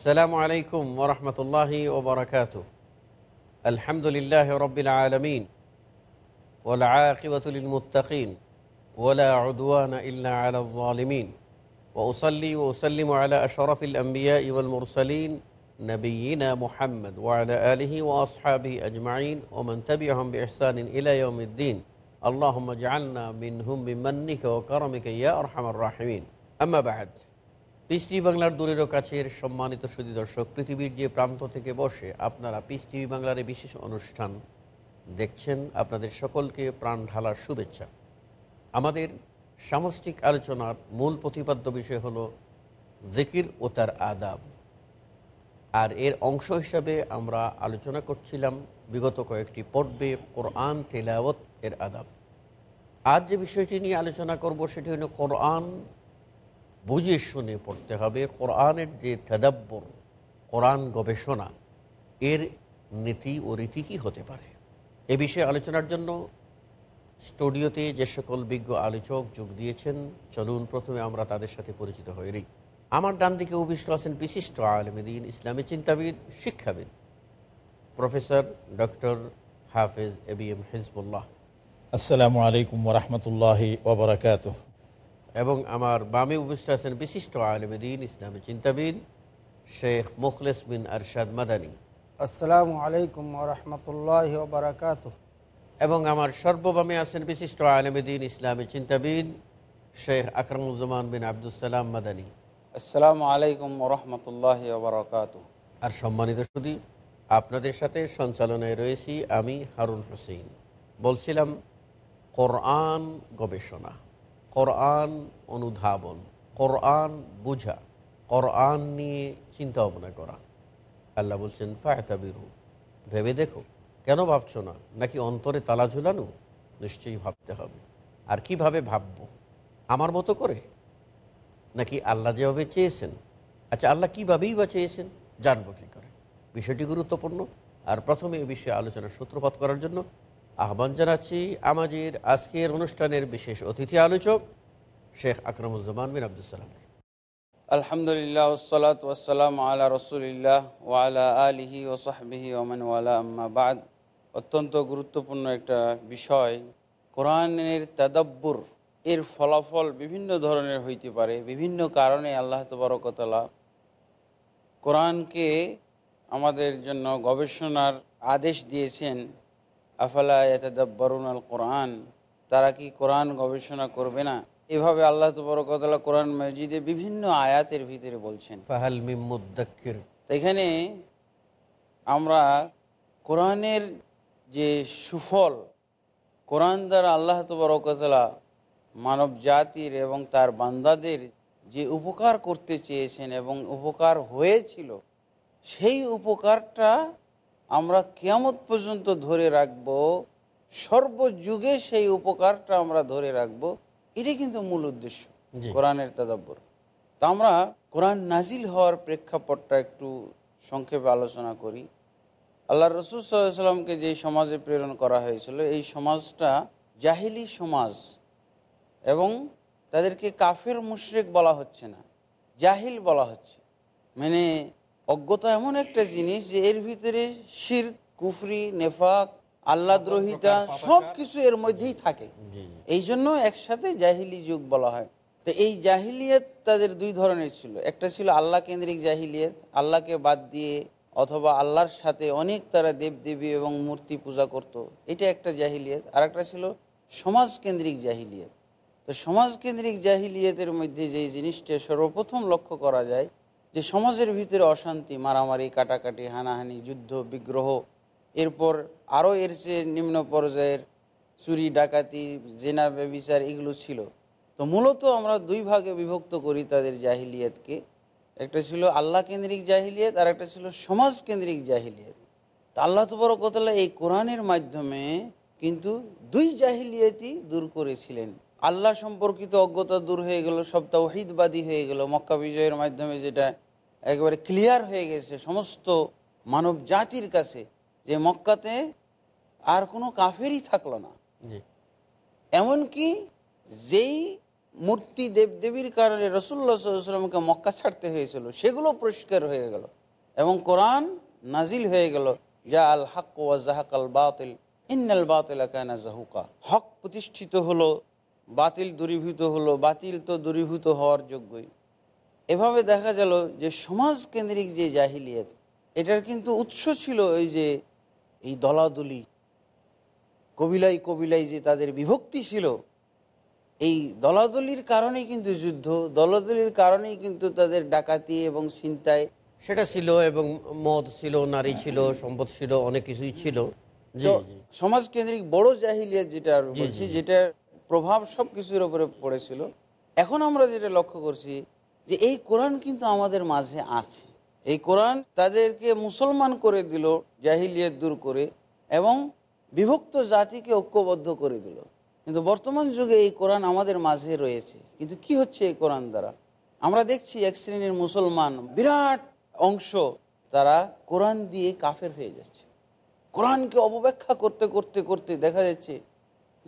السلام عليكم ورحمة الله وبركاته. الحمد لله رب العالمين والعاقبة للمتقين ولا عدوان إلا على الظالمين. وأصلي وأسلم على أشرف الأنبياء والمرسلين نبينا محمد وعلى آله وأصحابه أجمعين ومن تبعهم بإحسان إلى يوم الدين. اللهم اجعلنا منهم بمنك وكرمك يا أرحم الراحمين. أما بعد piece TV বাংলার দূরেরও কাছের সম্মানিত সুদী দর্শক, পৃথিবীর যে প্রান্ত থেকে বসে আপনারা পিস টিভি বাংলার বিশেষ অনুষ্ঠান দেখছেন, আপনাদের সকলকে প্রাণ ঢালার শুভেচ্ছা। আমাদের সামষ্টিক আলোচনার মূল প্রতিপাদ্য বিষয় হল জিকির ও তার আদাব। আর এর অংশ হিসাবে আমরা আলোচনা করছিলাম বিগত কয়েকটি পর্বে কোরআন তেলাওয়াত এর আদাব। আজ যে বিষয়টি নিয়ে আলোচনা করব সেটি হল কোরআন বুঝে শুনে পড়তে হবে কোরআনের যে তেদাব্বর, কোরআন গবেষণা, এর নীতি ও রীতি কী হতে পারে? এ বিষয়ে আলোচনার জন্য স্টুডিওতে যে সকল বিজ্ঞ আলোচক যোগ দিয়েছেন, চলুন প্রথমে আমরা তাদের সাথে পরিচিত হয়ে নিই। আমার ডান দিকে অভিষ্ট আছেন বিশিষ্ট আলমদিন ইসলামী চিন্তাবিদ, শিক্ষাবিদ, প্রফেসর ডক্টর হাফেজ এ বি এম হিজবুল্লাহ। আসসালামু আলাইকুম ওরহমতুল্লাহি ওবরাকাত এবং আমার বামে উপস্থিত আছেন বিশিষ্ট আলমদিন ইসলামী চিন্তাবিদ শেখ মুখলেস বিন আরশাদ মাদানী। আসসালামু আলাইকুম রহমতুল্লাহ বারাকাত এবং আমার সর্ববামে আছেন বিশিষ্ট আলমদিন ইসলামী চিন্তাবিদ শেখ আকরমুজ্জামান বিন আবদুসালাম মাদানী। আসসালামু আলাইকুম রহমতুল্লাহ বারকাত আর সম্মানিত সুদী আপনাদের সাথে সঞ্চালনায় রয়েছি আমি হারুন হোসেন। বলছিলাম কোরআন গবেষণা। কোরআন অনুধাবন, কোরআন বুঝা, কোরআন নিয়ে চিন্তা ভাবনা করা। আল্লাহ বলছেন ফায়তাবিরু ভেবে দেখো। কেন ভাবছ না? নাকি অন্তরে তালা ঝুলানো? নিশ্চয়ই ভাবতে হবে। আর কীভাবে ভাববো? আমার মতো করে? নাকি আল্লাহ যেভাবে চেয়েছেন? আচ্ছা আল্লাহ কীভাবেই বা চেয়েছেন? জানব কী করে? বিষয়টি গুরুত্বপূর্ণ। আর প্রথমে এ বিষয়ে আলোচনার সূত্রপাত করার জন্য আহ্বান জানাচ্ছি আমাদের আজকের অনুষ্ঠানের বিশেষ অতিথি আলোচক শেখ আকরামুজ্জামান বিন আবদুসালামকে আলহামদুলিল্লাহ ওসলাত আলা রসুলিল্লাহ ওয়ালা আলিহি ও সাহবিহি ওমান ওয়ালা অত্যন্ত গুরুত্বপূর্ণ একটা বিষয়, কোরআনের তাদাব্বুর, এর ফলাফল বিভিন্ন ধরনের হইতে পারে, বিভিন্ন কারণে আল্লাহ তবরকতলা কোরআনকে আমাদের জন্য গবেষণার আদেশ দিয়েছেন। আফালা এতাদাব্বারুন আল কোরআন তারা কি কোরআন গবেষণা করবে না? এভাবে আল্লাহ তবরকতলা কোরআন মসজিদে বিভিন্ন আয়াতের ভিতরে বলছেন। ফাহাল মিমুদ্দাক্কির এখানে আমরা কোরআনের যে সুফল কোরআন দ্বারা আল্লাহ তবরকতলা মানব জাতির এবং তার বান্দাদের যে উপকার করতে চেয়েছেন এবং উপকার হয়েছিল সেই উপকারটা আমরা কেয়ামত পর্যন্ত ধরে রাখব সর্বযুগে সেই উপকারটা আমরা ধরে রাখব এটাই কিন্তু মূল উদ্দেশ্য। কোরআনের তাদাব্বর। তা আমরা কোরআন নাজিল হওয়ার প্রেক্ষাপটটা একটু সংক্ষেপে আলোচনা করি। আল্লাহ রসুল সাল্লামকে যে সমাজে প্রেরণ করা হয়েছিল এই সমাজটা জাহিলি সমাজ এবং তাদেরকে কাফের মুশরেক বলা হচ্ছে না জাহিল বলা হচ্ছে। মানে অজ্ঞতা এমন একটা জিনিস যে এর ভিতরে শির কুফরি নেফাক আল্লাদ্রোহিতা সব কিছু এর মধ্যেই থাকে। এই জন্য একসাথে জাহিলি যুগ বলা হয়। তো এই জাহিলিয়ত তাদের দুই ধরনের ছিল। একটা ছিল আল্লাহ কেন্দ্রিক জাহিলিয়ত আল্লাহকে বাদ দিয়ে অথবা আল্লাহর সাথে অনেক তারা দেবদেবী এবং মূর্তি পূজা করত। এটা একটা জাহিলিয়ত। আর একটা ছিল সমাজকেন্দ্রিক জাহিলিয়ত। তো সমাজকেন্দ্রিক জাহিলিয়তের মধ্যে যে জিনিসটা সর্বপ্রথম লক্ষ্য করা যায় যে সমাজের ভিতরে অশান্তি, মারামারি, কাটাকাটি, হানাহানি, যুদ্ধ, বিগ্রহ, এরপর আরও এর চেয়ে নিম্ন পর্যায়ের চুরি, ডাকাতি, জেনা, ব্যবিচার এগুলো ছিল। তো মূলত আমরা দুই ভাগে বিভক্ত করি তাদের জাহিলিয়াতকে। একটা ছিল আল্লাহ কেন্দ্রিক জাহিলিয়াত আর একটা ছিল সমাজ কেন্দ্রিক জাহিলিয়াত। তা আল্লাহ তবরকতলা এই কোরআনের মাধ্যমে কিন্তু দুই জাহিলিয়াতই দূর করেছিলেন। আল্লাহ সম্পর্কিত অজ্ঞতা দূর হয়ে গেল সব তাওহিদবাদী হয়ে গেল। মক্কা বিজয়ের মাধ্যমে যেটা একেবারে ক্লিয়ার হয়ে গেছে সমস্ত মানব জাতির কাছে যে মক্কাতে আর কোনো কাফেরই থাকল না। এমনকি যেই মূর্তি দেবদেবীর কারণে রসুল্লাহ সাল্লামকে মক্কা ছাড়তে হয়েছিল সেগুলো পরিষ্কার হয়ে গেল এবং কোরআন নাজিল হয়ে গেল যা আল হক ওয়াজাহাক আল বাতিল ইন্নাল বাতিল কানা জাহুকা হক প্রতিষ্ঠিত হলো বাতিল দূরীভূত হলো বাতিল তো দূরীভূত হওয়ার যোগ্যই। এভাবে দেখা গেল যে সমাজ কেন্দ্রিক যে জাহিলিয়ত এটার কিন্তু উৎস ছিল ওই যে এই দলাদলি। কবিলাই কবিলাই যে তাদের বিভক্তি ছিল এই দলাদলির কারণেই কিন্তু যুদ্ধ দলাদলির কারণেই কিন্তু তাদের ডাকাতি এবং চিন্তায় সেটা ছিল এবং মদ ছিল নারী ছিল সম্পদ ছিল অনেক কিছুই ছিল। সমাজ কেন্দ্রিক বড় জাহিলিয়াত যেটা বলছি জি। প্রভাব সব কিছুর ওপরে পড়েছিল। এখন আমরা যেটা লক্ষ্য করছি যে এই কোরআন কিন্তু আমাদের মাঝে আছে। এই কোরআন তাদেরকে মুসলমান করে দিল, জাহিলিয়াত দূর করে এবং বিভক্ত জাতিকে ঐক্যবদ্ধ করে দিল। কিন্তু বর্তমান যুগে এই কোরআন আমাদের মাঝে রয়েছে। কিন্তু কি হচ্ছে এই কোরআন দ্বারা? আমরা দেখছি এক শ্রেণির মুসলমান বিরাট অংশ তারা কোরআন দিয়ে কাফের হয়ে যাচ্ছে। কোরআনকে অপব্যাখ্যা করতে করতে করতে দেখা যাচ্ছে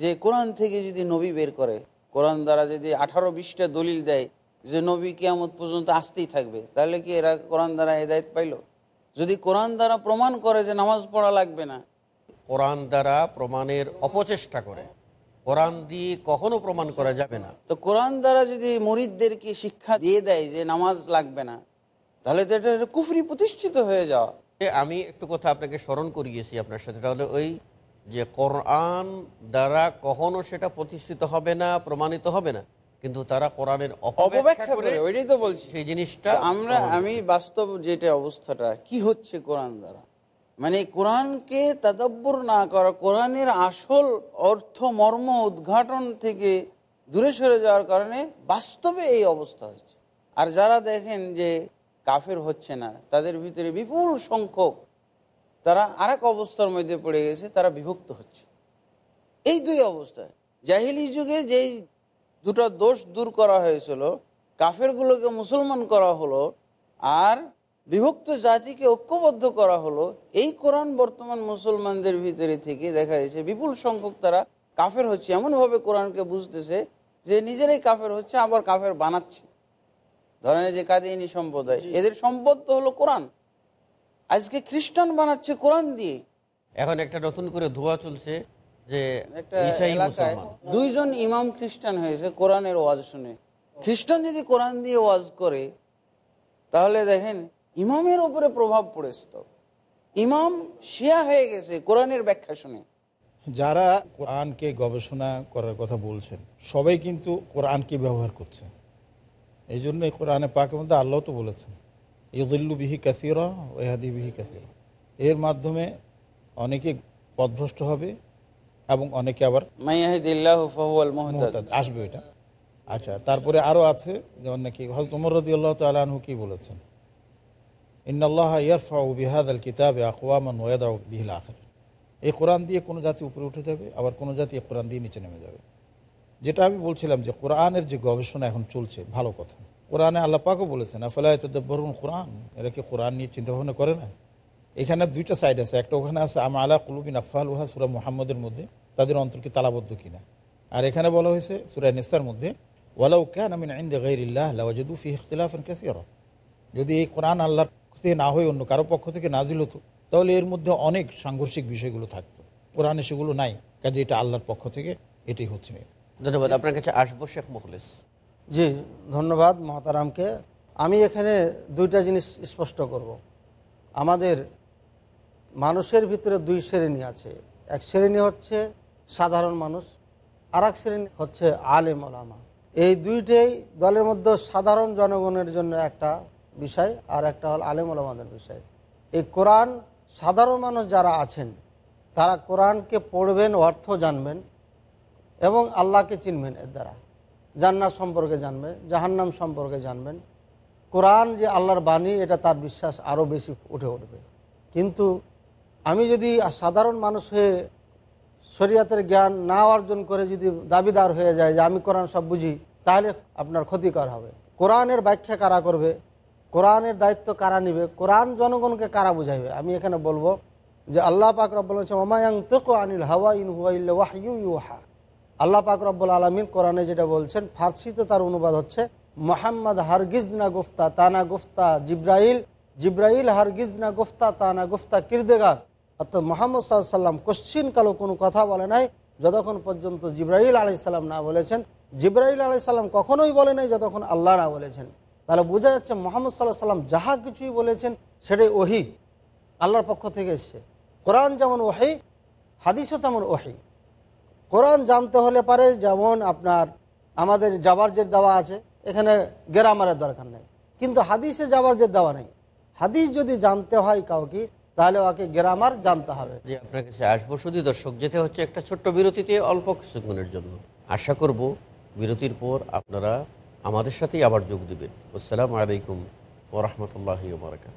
যে কোরআন থেকে যদি নবী বের করে কোরআন দ্বারা যদি আঠারো বিশটা দলিল দেয় যে নবী কেয়ামত পর্যন্ত আসতেই থাকবে তাহলে কি এরা কোরআন দ্বারা হেদায়ত পাইল? যদি কোরআন দ্বারা প্রমাণ করে যে নামাজ পড়া লাগবে না। কোরআন দ্বারা প্রমাণের অপচেষ্টা করে। কোরআন দিয়ে কখনো প্রমাণ করা যাবে না। তো কোরআন দ্বারা যদি মরিদদেরকে শিক্ষা দিয়ে দেয় যে নামাজ লাগবে না তাহলে তো এটা কুফরি প্রতিষ্ঠিত হয়ে যাওয়া। আমি একটু কথা আপনাকে স্মরণ করিয়েছি আপনার সাথে সেটা হলো ওই যে কোরআন দ্বারা কখনো সেটা প্রতিষ্ঠিত হবে না প্রমাণিত হবে না কিন্তু তারা কোরআনের অপব্যাখ্যা করে ওইটাই তো বলছি। সেই জিনিসটা আমরা আমি বাস্তব যেটা অবস্থাটা কি হচ্ছে কোরআন দ্বারা? মানে কোরআনকে তাদব্বর না করা কোরআনের আসল অর্থ মর্ম উদ্ঘাটন থেকে দূরে সরে যাওয়ার কারণে বাস্তবে এই অবস্থা হচ্ছে আর যারা দেখেন যে কাফের হচ্ছে না তাদের ভিতরে বিপুল সংখ্যক তারা আরেক অবস্থার মধ্যে পড়ে গেছে তারা বিভক্ত হচ্ছে। এই দুই অবস্থায় জাহিলি যুগে যেই দুটো দোষ দূর করা হয়েছিল কাফেরগুলোকে মুসলমান করা হলো আর বিভক্ত জাতিকে ঐক্যবদ্ধ করা হলো এই কোরআন বর্তমান মুসলমানদের ভিতরে থেকে দেখা যাচ্ছে বিপুল সংখ্যক তারা কাফের হচ্ছে। এমনভাবে কোরআনকে বুঝতেছে যে নিজেরাই কাফের হচ্ছে আবার কাফের বানাচ্ছে। ধরেন যে কাদিনী সম্প্রদায় এদের সম্পদ তো হলো কোরআন। আজকে খ্রিস্টান বানাচ্ছে কোরআন দিয়ে। এখন একটা নতুন করে ধোয়া চলছে যে একটা এলাকায় দুইজন ইমাম খ্রিস্টান হয়েছে কোরআনের ওয়াজ শুনে। খ্রিস্টান যদি কোরআন দিয়ে ওয়াজ করে তাহলে দেখেন ইমামের উপরে প্রভাব পড়েছে তো। ইমাম শিয়া হয়ে গেছে কোরআনের ব্যাখ্যা শুনে। যারা কোরআনকে গবেষণা করার কথা বলছেন সবাই কিন্তু কোরআনকে ব্যবহার করছে এই জন্য কোরআনে পাকের মধ্যে আল্লাহ তো বলেছেন। ইদুল্লু বিহি কাসিরা ওয়াহাদি বিহি কাসিরা। এর মাধ্যমে অনেকে পথভ্রষ্ট হবে এবং অনেকে আবার আসবে এটা। আচ্ছা তারপরে আরও আছে যেমন নাকি হজরত উমর রদি আল্লাহ তালু কি বলেছেন? ইন্নআল্লাহ ইয়ারফাউ বিহাদ আল কিতাবে আকওয়ামান ওয়াদা বিহিল আখের। এই কোরআন দিয়ে কোনো জাতি উপরে উঠে যাবে আবার কোনো জাতি কোরআন দিয়ে নিচে নেমে যাবে। যেটা আমি বলছিলাম যে কোরআনের যে গবেষণা এখন চলছে ভালো কথা। কোরআনে আল্লাহ পাকও বলেছেন আফালাই তদ্বরুন কোরআন? এরা কি কোরআন নিয়ে চিন্তা ভাবনা করে না? এখানে দুইটা সাইড আছে, একটা ওখানে আছে, আমা আলা কুলুবিন আকফাল উহা সুরা মুহাম্মদের মধ্যে, তাদের অন্তর্কে তালাবদ্ধ কিনা? আর এখানে বলা হয়েছে, সুরা নিসার মধ্যে, ওয়ালাউ ক্যান আমিন আইন্দে গৈরিল্লাহ লাওয়াজদু ফি ইখতিলাফান কাসীরা। যদি এই কোরআন আল্লাহর থেকে না হয়ে, অন্য কারও পক্ষ থেকে নাজিল হতো, তাহলে এর মধ্যে অনেক সাংঘর্ষিক বিষয়গুলো থাকতো। কোরআনে সেগুলো নাই, কাজে এটা আল্লাহর পক্ষ থেকে এটাই হচ্ছে ধন্যবাদ, আপনার কাছে আসব শেখ মুখলিস। জি, ধন্যবাদ মহাতারামকে। আমি এখানে দুইটা জিনিস স্পষ্ট করব। আমাদের মানুষের ভিতরে দুই শ্রেণি আছে। এক শ্রেণি হচ্ছে সাধারণ মানুষ আর এক শ্রেণি হচ্ছে আলেম ওলামা। এই দুইটাই দলের মধ্যে সাধারণ জনগণের জন্য একটা বিষয়, আর একটা হল আলেম ওলামাদের বিষয়। এই কোরআন, সাধারণ মানুষ যারা আছেন, তারা কোরআনকে পড়বেন, অর্থ জানবেন এবং আল্লাহকে চিনবেন এর দ্বারা। জান্নাত সম্পর্কে জানবে, জাহান্নাম সম্পর্কে জানবেন। কোরআন যে আল্লাহর বাণী, এটা তার বিশ্বাস আরও বেশি উঠে উঠবে। কিন্তু আমি যদি সাধারণ মানুষ হয়ে শরীয়তের জ্ঞান না অর্জন করে যদি দাবিদার হয়ে যায় যে আমি কোরআন সব বুঝি, তাহলে আপনার ক্ষতিকর হবে। কোরআনের ব্যাখ্যা কারা করবে? কোরআনের দায়িত্ব কারা নিবে? কোরআন জনগণকে কারা বুঝাইবে? আমি এখানে বলব যে আল্লাহ পাক বলছে ওমায়াং তেকো আনিল হাওয়া ইন হুয়া ইউহা। আল্লাহ পাক রব্বুল আলমিন কোরআনে যেটা বলছেন, ফার্সিতে তার অনুবাদ হচ্ছে, মোহাম্মদ হারগিজ না গুফতা তানা গুফতা, জিব্রাইল জিব্রাইল হারগিজ না গুফতা তানা গুফতা, কিরদেগার। অর্থাৎ মোহাম্মদ সাল্লাম কোশ্চিন কালো কোনো কথা বলে নাই, যতক্ষণ পর্যন্ত জিব্রাইল আলাইসাল্লাম না বলেছেন। জিব্রাইল আলাইসাল্লাম কখনোই বলে নাই, যতক্ষণ আল্লাহ না বলেছেন। তাহলে বোঝা যাচ্ছে মোহাম্মদ সাল্লাহ সাল্লাম যাহা কিছুই বলেছেন, সেটাই ওহি। আল্লাহর পক্ষ থেকে এসছে। কোরআন যেমন ওহি, হাদিসও তেমন ওহি। কোরআন জানতে হলে পারে, যেমন আপনার আমাদের যাবার যে দেওয়া আছে, এখানে গ্রামারের দরকার নেই। কিন্তু হাদিসে যাবার যে দেওয়া নেই। হাদিস যদি জানতে হয় কাউকে, তাহলে ওকে গ্রামার জানতে হবে। যে আপনার কাছে আসব। শুধু দর্শক, যেতে হচ্ছে একটা ছোট্ট বিরতিতে, অল্প কিছুক্ষণের জন্য। আশা করব বিরতির পর আপনারা আমাদের সাথেই আবার যোগ দিবেন। আসসালামু আলাইকুম ওরহমতুল্লাহি বারকাত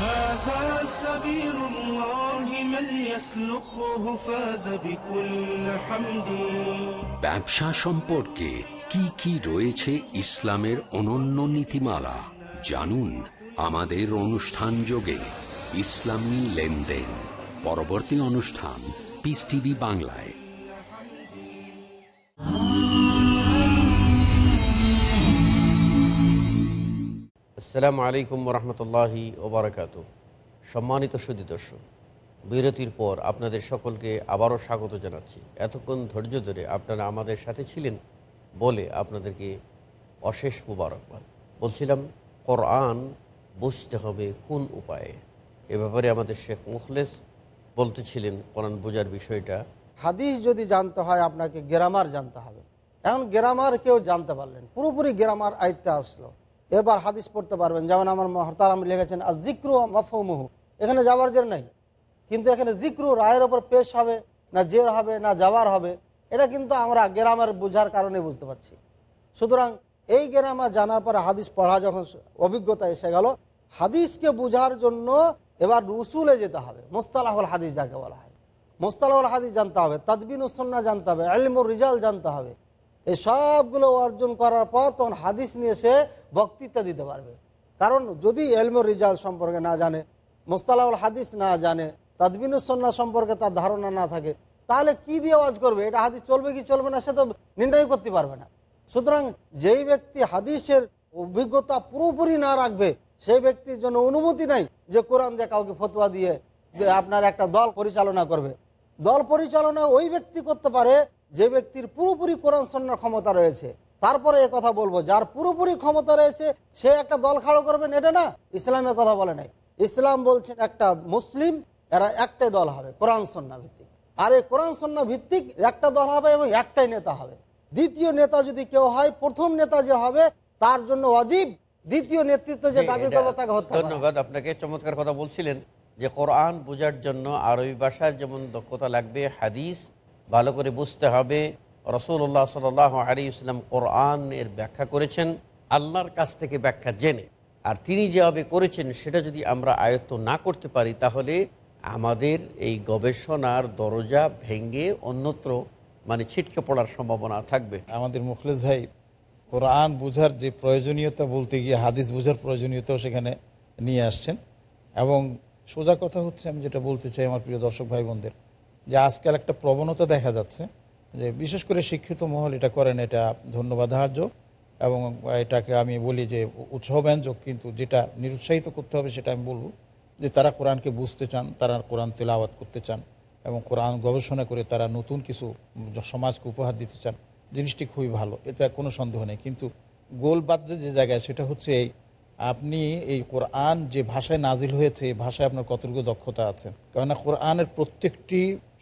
هذا سبيل الله من يسلكه فاز بكل حمد ব্যবসা সম্পর্কে কি কি রয়েছে ইসলামের অনন্য নীতিমালা জানুন আমাদের অনুষ্ঠান যোগে ইসলামী লেনদেন পরবর্তী অনুষ্ঠান পিস টিভি বাংলায় আসসালামু আলাইকুম রহমতুল্লাহি ওবরাকাত। সম্মানিত সুদী দর্শক, বিরতির পর আপনাদের সকলকে আবারও স্বাগত জানাচ্ছি। এতক্ষণ ধৈর্য ধরে আপনারা আমাদের সাথে ছিলেন বলে আপনাদেরকে অশেষ মুবারকবাদ। বলছিলাম, কোরআন বুঝতে হবে কোন উপায়ে। এ ব্যাপারে আমাদের শেখ মুখলেস বলতেছিলেন কোরআন বোঝার বিষয়টা। হাদিস যদি জানতে হয়, আপনাকে গ্রামার জানতে হবে। এখন গ্রামার কেউ জানতে পারলেন পুরোপুরি গ্রামার আয়ত্তে আসলো। এবার হাদিস পড়তে পারবেন। যেমন আমার হরতারাম লিখেছেন আর জিক্রু মফমুহু এখানে যাওয়ার জন্য নাই। কিন্তু এখানে জিক্রু রায়ের ওপর পেশ হবে, না জের হবে, না যাওয়ার হবে, এটা কিন্তু আমরা গ্রামের বোঝার কারণে বুঝতে পারছি। সুতরাং এই গ্রামার জানার পরে হাদিস পড়া যখন অভিজ্ঞতা এসে গেল, হাদিসকে বোঝার জন্য এবার রুসুলে যেতে হবে। মোস্তালাহুল হাদিস যাকে বলা হয়। মোস্তালাহুল হাদিস জানতে হবে, তাদবিন উসন্না জানতে হবে আলমুর রিজাল জানতে হবে। এই সবগুলো অর্জন করার পর তখন হাদিস নিয়ে সে বক্তৃতা দিতে পারবে। কারণ যদি এলমুর রিজাল সম্পর্কে না জানে মোস্তালাহুল হাদিস না জানে তাদবিনুসন্না সম্পর্কে তার ধারণা না থাকে, তাহলে কি দিয়ে ওয়াজ করবে? এটা হাদিস চলবে কি চলবে না সে তো নির্ণয় করতে পারবে না। সুতরাং যেই ব্যক্তি হাদিসের অভিজ্ঞতা পুরোপুরি না রাখবে, সেই ব্যক্তির জন্য অনুমতি নাই যে কোরআন দিয়ে কাউকে ফতোয়া দিয়ে আপনার একটা দল পরিচালনা করবে। দল পরিচালনা ওই ব্যক্তি করতে পারে যে ব্যক্তির পুরোপুরি কোরআন সন্ন্যার ক্ষমতা রয়েছে তারপরে এ কথা বলব যার পুরোপুরি ক্ষমতা রয়েছে সে একটা দল খাড়ো করবেন এটা না ইসলামের কথা বলে নাই। ইসলাম বলছেন একটা মুসলিম এরা একটাই দল হবে কোরআন সন্না ভিত্তিক। আর এই কোরআন সন্না ভিত্তিক একটা দল হবে এবং একটাই নেতা হবে। দ্বিতীয় নেতা যদি কেউ হয় প্রথম নেতা যে হবে তার জন্য অজীব দ্বিতীয় নেতৃত্ব যে দাবি করবে তাকে হত্যা ধন্যবাদ আপনাকে চমৎকার কথা বলছিলেন যে কোরআন বোঝার জন্য আরবি ভাষার যেমন দক্ষতা লাগবে হাদিস ভালো করে বুঝতে হবে। রসুল্লাহ সাল আলী ইসলাম কোরআন এর ব্যাখ্যা করেছেন, আল্লাহর কাছ থেকে ব্যাখ্যা জেনে। আর তিনি যেভাবে করেছেন, সেটা যদি আমরা আয়ত্ত না করতে পারি, তাহলে আমাদের এই গবেষণার দরজা ভেঙে অন্যত্র মানে ছিটকে পড়ার সম্ভাবনা থাকবে। আমাদের মুখলেস ভাই, কোরআন বোঝার যে প্রয়োজনীয়তা বলতে গিয়ে হাদিস বোঝার প্রয়োজনীয়তাও সেখানে নিয়ে আসছেন। এবং সোজা কথা হচ্ছে, আমি যেটা বলতে চাই আমার প্রিয় দর্শক ভাই বোনদের যে আজকাল একটা প্রবণতা দেখা যাচ্ছে যে বিশেষ করে শিক্ষিত মহল এটা করেন এটা ধন্যবাদার্য এবং এটাকে আমি বলি যে উৎসাহব্যঞ্জক কিন্তু যেটা নিরুৎসাহিত করতে হবে সেটা আমি বলব যে তারা কোরআনকে বুঝতে চান, তারা কোরআন তেলাওয়াত করতে চান এবং কোরআন গবেষণা করে তারা নতুন কিছু সমাজকে উপহার দিতে চান। জিনিসটি খুবই ভালো, এতে কোনো সন্দেহ নেই। কিন্তু গোল যে জায়গায় সেটা হচ্ছে এই, আপনি এই কোরআন যে ভাষায় নাজিল হয়েছে, এই ভাষায় আপনার কতটুকু দক্ষতা আছে? কেননা কোরআনের প্রত্যেকটি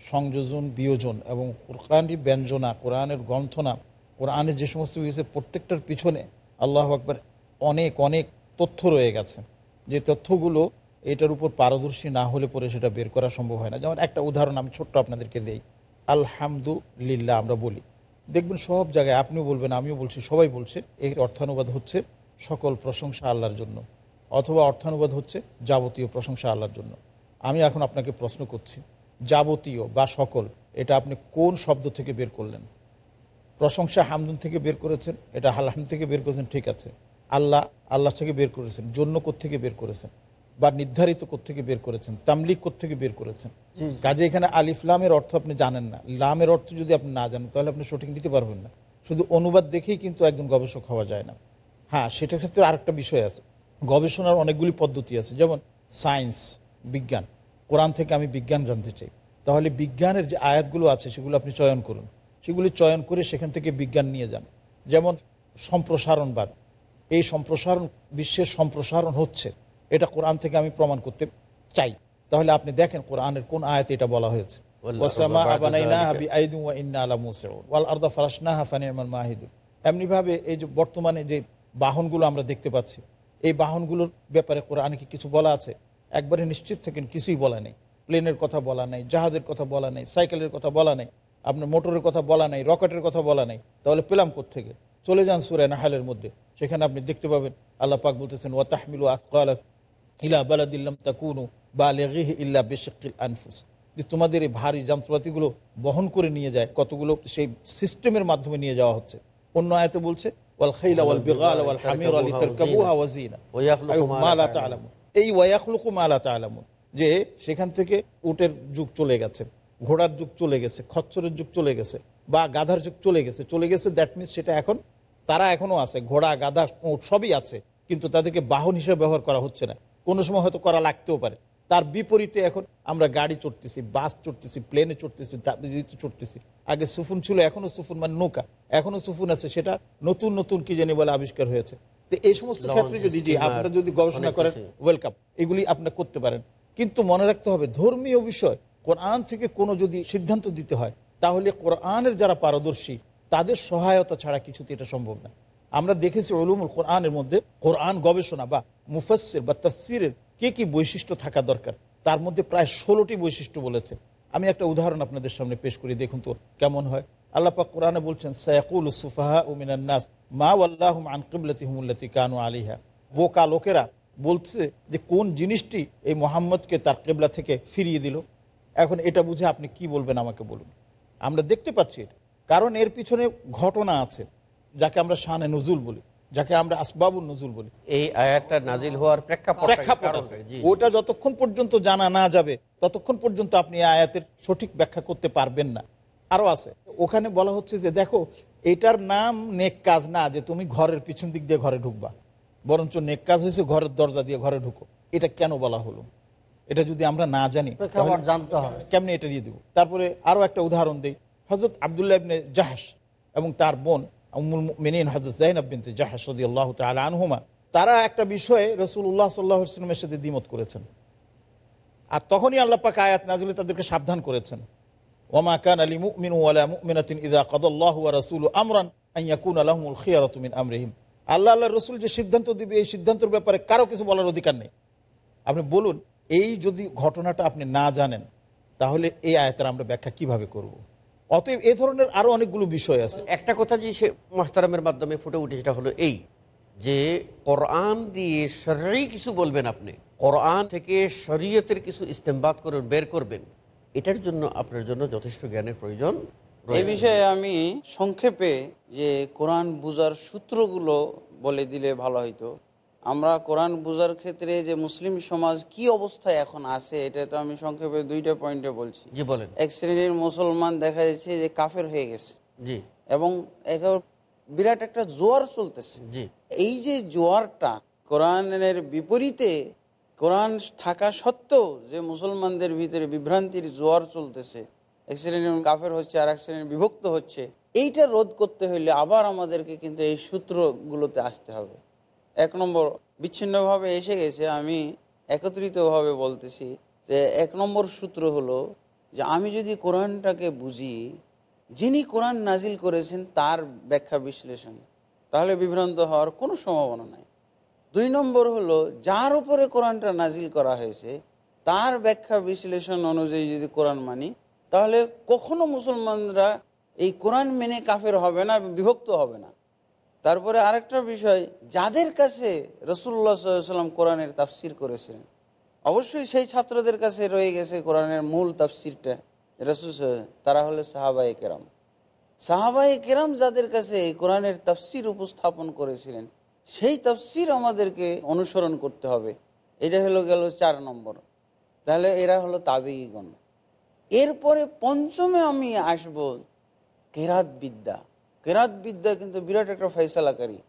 সংযোজন, বিয়োজন এবং কোরআনটি ব্যঞ্জনা, কোরআনের গ্রন্থনা, কোরআনের যে সমস্ত হয়েছে প্রত্যেকটার পিছনে আল্লাহ আকবর অনেক অনেক তথ্য রয়ে গেছে। যে তথ্যগুলো এটার উপর পারদর্শী না হলে পরে সেটা বের করা সম্ভব হয় না। যেমন একটা উদাহরণ আমি ছোট্ট আপনাদেরকে দিই। আলহামদুলিল্লাহ আমরা বলি। দেখবেন সব জায়গায় আপনিও বলবেন, আমিও বলছি, সবাই বলছে, এর অর্থানুবাদ হচ্ছে সকল প্রশংসা আল্লাহর জন্য। অথবা অর্থানুবাদ হচ্ছে যাবতীয় প্রশংসা আল্লাহর জন্য। আমি এখন আপনাকে প্রশ্ন করছি যাবতীয় বা সকল এটা আপনি কোন শব্দ থেকে বের করলেন? প্রশংসা হামদুন থেকে বের করেছেন এটা হালহাম থেকে বের করেছেন ঠিক আছে। আল্লাহ আল্লাহ থেকে বের করেছেন জন্য থেকে বের করেছেন? বা নির্ধারিত থেকে বের করেছেন তামলিক থেকে বের করেছেন? কাজে এখানে আলিফ লামের অর্থ আপনি জানেন না। লামের অর্থ যদি আপনি না জানেন তাহলে আপনি সঠিক নিতে পারবেন না। শুধু অনুবাদ দেখেই কিন্তু একজন গবেষক হওয়া যায় না। হ্যাঁ সেটার ক্ষেত্রে আরেকটা বিষয় আছে। গবেষণার অনেকগুলি পদ্ধতি আছে। যেমন সায়েন্স বিজ্ঞান। কোরআন থেকে আমি বিজ্ঞান জানতে চাই। তাহলে বিজ্ঞানের যে আয়াতগুলো আছে সেগুলো আপনি চয়ন করুন। সেগুলি চয়ন করে সেখান থেকে বিজ্ঞান নিয়ে যান। যেমন সম্প্রসারণবাদ। এই সম্প্রসারণ বিশ্বের সম্প্রসারণ হচ্ছে। এটা কোরআন থেকে আমি প্রমাণ করতে চাই। তাহলে আপনি দেখেন কোরআনের কোন আয়াতে এটা বলা হয়েছে। এমনিভাবে এই যে বর্তমানে যে বাহনগুলো আমরা দেখতে পাচ্ছি এই বাহনগুলোর ব্যাপারে কোরআনে কি কিছু বলা আছে? একবারে নিশ্চিত থাকেন কিছুই বলা নেই। প্লেনের কথা বলা নেই জাহাজের কথা বলা নেই সাইকেলের কথা বলা নেই আপনার মোটরের কথা বলা নেই রকেটের কথা বলা নেই। তাহলে পেলাম থেকে চলে যান সুরে নাহালের মধ্যে। সেখানে আপনি দেখতে পাবেন আল্লাহ পাক বলতেছেন ওয়া তাহমিলু আকল ইলা বালাদিল্লাম তাকুনু বা লেগিহ ইল্লা বেশকিল আনফুস। যে তোমাদের এই ভারী যন্ত্রপাতিগুলো বহন করে নিয়ে যায় কতগুলো সেই সিস্টেমের মাধ্যমে নিয়ে যাওয়া হচ্ছে। অন্য আয়তে বলছে ওয়াল খাইলা ওয়াল বিগাল ওয়াল হামির আলি তারকাবুহা ওয়াজিনা মা লা তা'লামুন এই ওয়ায়াখলুকু মা লা তা'লামুন যে সেখান থেকে উটের যুগ চলে গেছে, ঘোড়ার যুগ চলে গেছে, খচ্চরের যুগ চলে গেছে, বা গাধার যুগ চলে গেছে চলে গেছে দ্যাট মিনস সেটা এখন, তারা এখনও আছে, ঘোড়া, গাধা, উট সবই আছে, কিন্তু তাদেরকে বাহন হিসেবে ব্যবহার করা হচ্ছে না। কোনো সময় হয়তো করা লাগতেও পারে। তার বিপরীতে এখন আমরা গাড়ি চড়তেছি, বাস চড়তেছি প্লেনে চড়তেছি চড়তেছি। আগে সুফুন ছিল এখনও সুফুন মানে নৌকা। এখনও সুফুন আছে, সেটা নতুন নতুন কি জানি বলে আবিষ্কার হয়েছে। তো এই সমস্ত ক্ষেত্রে যদি জি আপনারা যদি গবেষণা করেন ওয়েলকাম এগুলি আপনারা করতে পারেন। কিন্তু মনে রাখতে হবে ধর্মীয় বিষয় কোরআন থেকে কোনো যদি সিদ্ধান্ত দিতে হয় তাহলে কোরআনের যারা পারদর্শী তাদের সহায়তা ছাড়া কিছুতে এটা সম্ভব না। আমরা দেখেছি ওলুমুল কোরআনের মধ্যে কোরআন গবেষণা বা মুফাসের বা তফসিরের কে কি বৈশিষ্ট্য থাকা দরকার তার মধ্যে প্রায় ষোলোটি বৈশিষ্ট্য বলেছে। আমি একটা উদাহরণ আপনাদের সামনে পেশ করি দেখুন তো কেমন হয়। আল্লাহ পাক কোরআনে বলছেন সায়াকুল সুফাহা উমিনান্নাস মা আল্লাহম আন কিবলাতিহমুল্লাতি কানু আলিহা বোকা লোকেরা বলছে যে কোন জিনিসটি এই মোহাম্মদকে তার কেবলা থেকে ফিরিয়ে দিল। এখন এটা বুঝে আপনি কি বলবেন আমাকে বলুন। আমরা দেখতে পাচ্ছি এটা। কারণ এর পিছনে ঘটনা আছে যাকে আমরা শানে নজুল বলি যাকে আমরা আসবাবুল নজুল বলি। এই আয়াতটা নাজিল হওয়ার প্রেক্ষাপট প্রেক্ষাপট ওটা যতক্ষণ পর্যন্ত জানা না যাবে ততক্ষণ পর্যন্ত আপনি আয়াতের সঠিক ব্যাখ্যা করতে পারবেন না। আরও আছে। ওখানে বলা হচ্ছে যে দেখো এটার নাম নেক কাজ না যে তুমি ঘরের পিছন দিক দিয়ে ঘরে ঢুকবা। বরঞ্চ নেক কাজ হয়েছে ঘরের দরজা দিয়ে ঘরে ঢুকো। এটা কেন বলা হলো? এটা যদি আমরা না জানি জানতে হবে। কেমনে এটা দিয়ে দেবো? তারপরে আরও একটা উদাহরণ দিই। হজরত আবদুল্লাহ ইবনে জাহাস এবং তার বোন মিনীন হজরত জাইনাব বিনতে জাহাস রদি আল্লাহ তালা আনহুমা তারা একটা বিষয়ে রসুল্লাহ সাল্লাহ ইসলামের সাথে দ্বিমত করেছেন। আর তখনই আল্লাহ পাক আয়াত নাজুলে তাদেরকে সাবধান করেছেন। ওমা কান আলী মুমিন ওয়ালা মুমিনাতিন ইদা কদল্লাহ রাসূলু আমরান আন ইয়াকুন লাহুমুল খিয়ারাতু মিন আমরিহিম আল্লাহ আল্লাহ রসুল যে সিদ্ধান্ত দিবে, এই সিদ্ধান্তের ব্যাপারে কারও কিছু বলার অধিকার নেই। আপনি বলুন, এই যদি ঘটনাটা আপনি না জানেন, তাহলে এই আয়তার আমরা ব্যাখ্যা কীভাবে করব। অতএব এ ধরনের আরও অনেকগুলো বিষয় আছে। একটা কথা যে সে মাহতারামের মাধ্যমে ফুটে উঠে সেটা হলো এই যে কোরআন দিয়ে শরীর কিছু বলবেন আপনি। কোরআন থেকে শরীয়তের কিছু ইস্তেমবাদ করবেন বের করবেন। এটার জন্য আপনার জন্য যথেষ্ট জ্ঞানের প্রয়োজন এই বিষয়ে আমি সংক্ষেপে যে কোরআন বুজার সূত্রগুলো বলে দিলে ভালো হইতো। আমরা কোরআন বুজার ক্ষেত্রে যে মুসলিম সমাজ কি অবস্থায় এখন আছে এটা তো আমি সংক্ষেপে দুইটা পয়েন্টে বলছি। জি বলেন। এক শ্রেণির মুসলমান দেখা যাচ্ছে যে কাফের হয়ে গেছে। জি। এবং একেবারে বিরাট একটা জোয়ার চলতেছে। জি। এই যে জোয়ারটা কোরআনের বিপরীতে কোরআন থাকা সত্ত্বেও যে মুসলমানদের ভিতরে বিভ্রান্তির জোয়ার চলতেছে, এক শ্রেণির কাফের হচ্ছে আর এক শ্রেণির বিভক্ত হচ্ছে, এইটা রোধ করতে হইলে আবার আমাদেরকে কিন্তু এই সূত্রগুলোতে আসতে হবে। এক নম্বর, বিচ্ছিন্নভাবে এসে গেছে, আমি একত্রিতভাবে বলতেছি যে এক নম্বর সূত্র হলো যে আমি যদি কোরআনটাকে বুঝি, যিনি কোরআন নাজিল করেছেন তার ব্যাখ্যা বিশ্লেষণ, তাহলে বিভ্রান্ত হওয়ার কোনো সম্ভাবনা নাই। দুই নম্বর হলো, যার উপরে কোরআনটা নাজিল করা হয়েছে, তার ব্যাখ্যা বিশ্লেষণ অনুযায়ী যদি কোরআন মানি, তাহলে কখনো মুসলমানরা এই কোরআন মেনে কাফের হবে না, বিভক্ত হবে না তারপরে আরেকটা বিষয়, যাদের কাছে রসুল্লাহ সাল্লাম কোরআনের তাফসির করেছিলেন, অবশ্যই সেই ছাত্রদের কাছে রয়ে গেছে কোরআনের মূল তাফসিরটা, রসুল। তারা হলো সাহাবাই কেরাম সাহাবাই কেরাম যাদের কাছে এই কোরআনের তাফসির উপস্থাপন করেছিলেন সেই তফসির আমাদেরকে অনুসরণ করতে হবে। এটা হলো গেল চার নম্বর। তাহলে এরা হলো তাবিগণ এরপরে পঞ্চমে আমি আসব কেরাত বিদ্যা কেরাত বিদ্যা কিন্তু বিরাট একটা ফয়সালাকারী।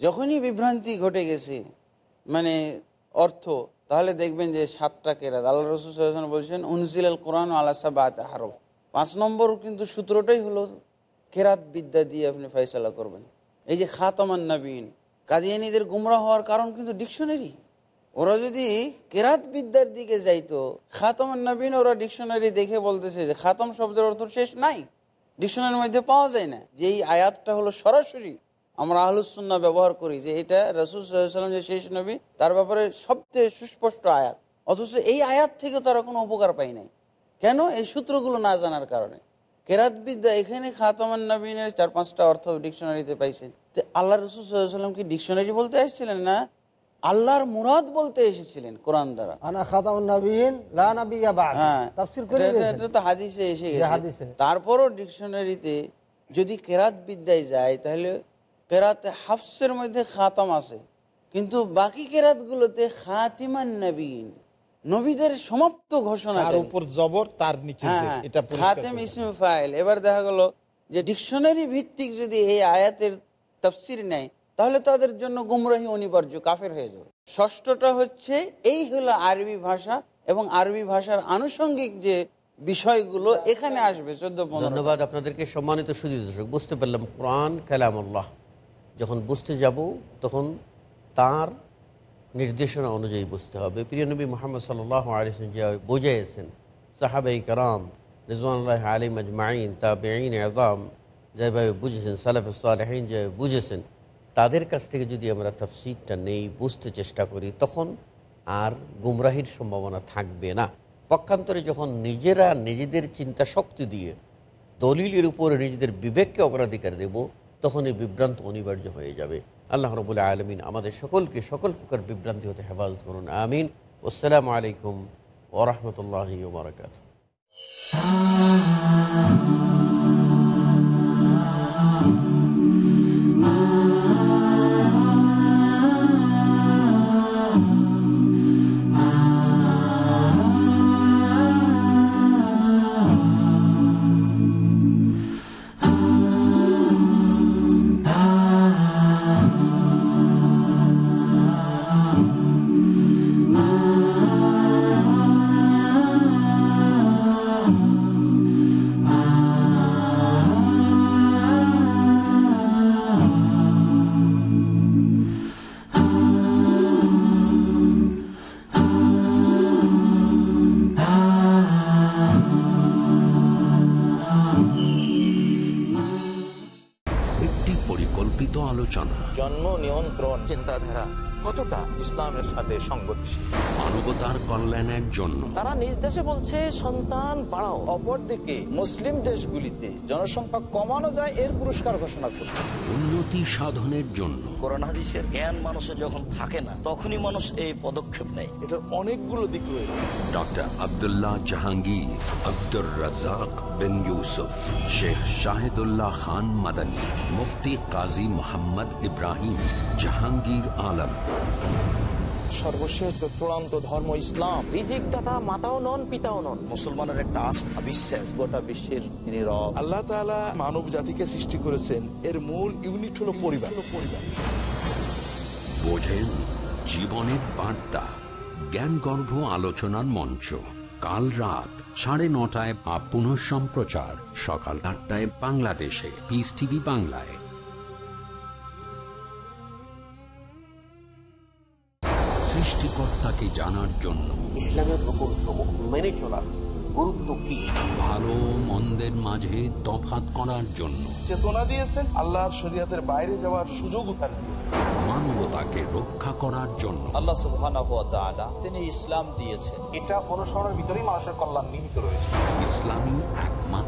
যখনই বিভ্রান্তি ঘটে গেছে মানে অর্থ, তাহলে দেখবেন যে সাতটা কেরাত। আল্লাহ রসুল বলছেন উনজিল আল কোরআন আল্লাহ হারফ। পাঁচ নম্বর কিন্তু সূত্রটাই হলো কেরাত বিদ্যা দিয়ে আপনি ফয়সালা করবেন। এই যে খাতামান নবীন কাদিয়ানিদের গুমরা হওয়ার কারণ কিন্তু ডিকশনারি। ওরা যদি কেরাত বিদ্যার দিকে যাইতো খাতামান নবীন ওরা ডিকশনারি দেখে বলতেছে যে খাতম শব্দের অর্থ শেষ নাই। ডিকশনারির মধ্যে পাওয়া যায় না যে এই আয়াতটা হলো সরাসরি। আমরা আহলুসুন্না ব্যবহার করি যে এটা রসুল সাল্লাম যে শেষ নবী, তার ব্যাপারে সবচেয়ে সুস্পষ্ট আয়াত। অথচ এই আয়াত থেকে তারা কোনো উপকার পায় নাই। কেন? এই সূত্রগুলো না জানার কারণে। কেরাত বিদ্যা এখানে খাতামান নবীনের চার পাঁচটা অর্থ ডিকশনারিতে পাইছেন আল্লাহ রসুল সাল্লাম কি ডিকশনারি বলতে এসেছিলেন না? আল্লাহর মুরাদ বলতে এসেছিলেন কোরআন দ্বারা। হ্যাঁ। তাফসীর করে এটা- দিয়েছেন। এটা তো হাদিসে এসে গেছে। তারপরও ডিকশনারিতে যদি কেরাত বিদ্যায় যায় তাহলে কেরাতে হাফসের মধ্যে খাতাম আছে। কিন্তু বাকি কেরাতগুলোতে খাতিমান নবীন। নবীদের সমাপ্ত ঘোষণা উপর জবর তার নিচে। হ্যাঁ খাতেম ফাইল। এবার দেখা গেল যে ডিকশনারি ভিত্তিক যদি এই আয়াতের তফসির নেয়, তাহলে তাদের জন্য গুমরাহি অনিবার্য, কাফের হয়ে যাবে। ষষ্ঠটা হচ্ছে, এই হলো আরবি ভাষা এবং আরবি ভাষার আনুষঙ্গিক যে বিষয়গুলো এখানে আসবে, চোদ্দ ধন্যবাদ আপনাদেরকে, সম্মানিত সুদী দর্শক বুঝতে পারলাম, কোরআন কালামুল্লাহ। যখন বুঝতে যাব, তখন তার নির্দেশনা অনুযায়ী বুঝতে হবে। প্রিয় নবী মোহাম্মদ সাল্লাহ আলিসন যে বোঝাইছেন সাহাবাই কারাম, রিজওয়ানুল্লাহ আলিম আজমাইন তা বেইন আজাম যেভাবে বুঝেছেন, সালাফ সালেহিন যেভাবে বুঝেছেন, তাদের কাছ থেকে যদি আমরা তফসিরটা নেই, বুঝতে চেষ্টা করি, তখন আর গুমরাহির সম্ভাবনা থাকবে না। পক্ষান্তরে যখন নিজেরা নিজেদের চিন্তা শক্তি দিয়ে দলিলের উপরে নিজেদের বিবেককে অগ্রাধিকার দেব, তখন এই বিভ্রান্ত অনিবার্য হয়ে যাবে। আল্লাহ রবুল্লা আলমিন আমাদের সকলকে সকল প্রকার বিভ্রান্তি হতে হেফাজত করুন, আমিন। আসসালামু আলাইকুম ওরহমতুল্লাহ বারকাত কল্যাণের জন্য। তারা নিজ দেশে বলছে সন্তান বাড়াও। অপরদিকে মুসলিম দেশগুলিতে জনসংখ্যা কমানো যায় এর পুরস্কার ঘোষণা করছে। উন্নতি সাধনের জন্য। কোরআন হাদিসের জ্ঞান মানুষের যখন থাকে না তখনই মানুষ এই পদক্ষেপ নেয়। এটার অনেকগুলো দিক রয়েছে। ডক্টর আবদুল্লাহ জাহাঙ্গীর আব্দুর রাজাক বিন ইউসুফ শেখ শাহিদুল্লাহ খান মাদানী মুফতি কাজী মোহাম্মদ ইব্রাহিম জাহাঙ্গীর আলম। সর্বশেষ চূড়ান্ত ধর্ম ইসলাম। রিজিক দাতা মাতাও নন পিতাও নন। মুসলমানের একটা আস্থা বিশ্বাস। গোটা বিশ্বের তিনি রব। আল্লাহ তাআলা মানব জাতিকে সৃষ্টি করেছেন। এর মূল ইউনিট হলো পরিবার। পরিবার বোঝেন জীবনের বার্তা। জ্ঞানগর্ভ আলোচনার মঞ্চ। কাল রাত সাড়ে নটায় বা পুনঃ সম্প্রচার সকাল আটটায় বাংলাদেশে। পিস টিভি বাংলায়। সৃষ্টিকর্তাকে জানার জন্য। ইসলামের রকম সমূহ মেনে চলার গুরুত্ব কি? ভালো মন্দের মাঝে তফাত করার জন্য। চেতনা দিয়েছেন আল্লাহর শরীয়তের বাইরে যাওয়ার সুযোগ তার দিয়েছেন। মানবতাকে রক্ষা করার জন্য। আল্লাহ সুবহানাহু ওয়া তাআলা তিনি ইসলাম দিয়েছেন। এটা অনুসরণের ভিতরেই মানুষের কল্যাণ নিহিত রয়েছে। ইসলামী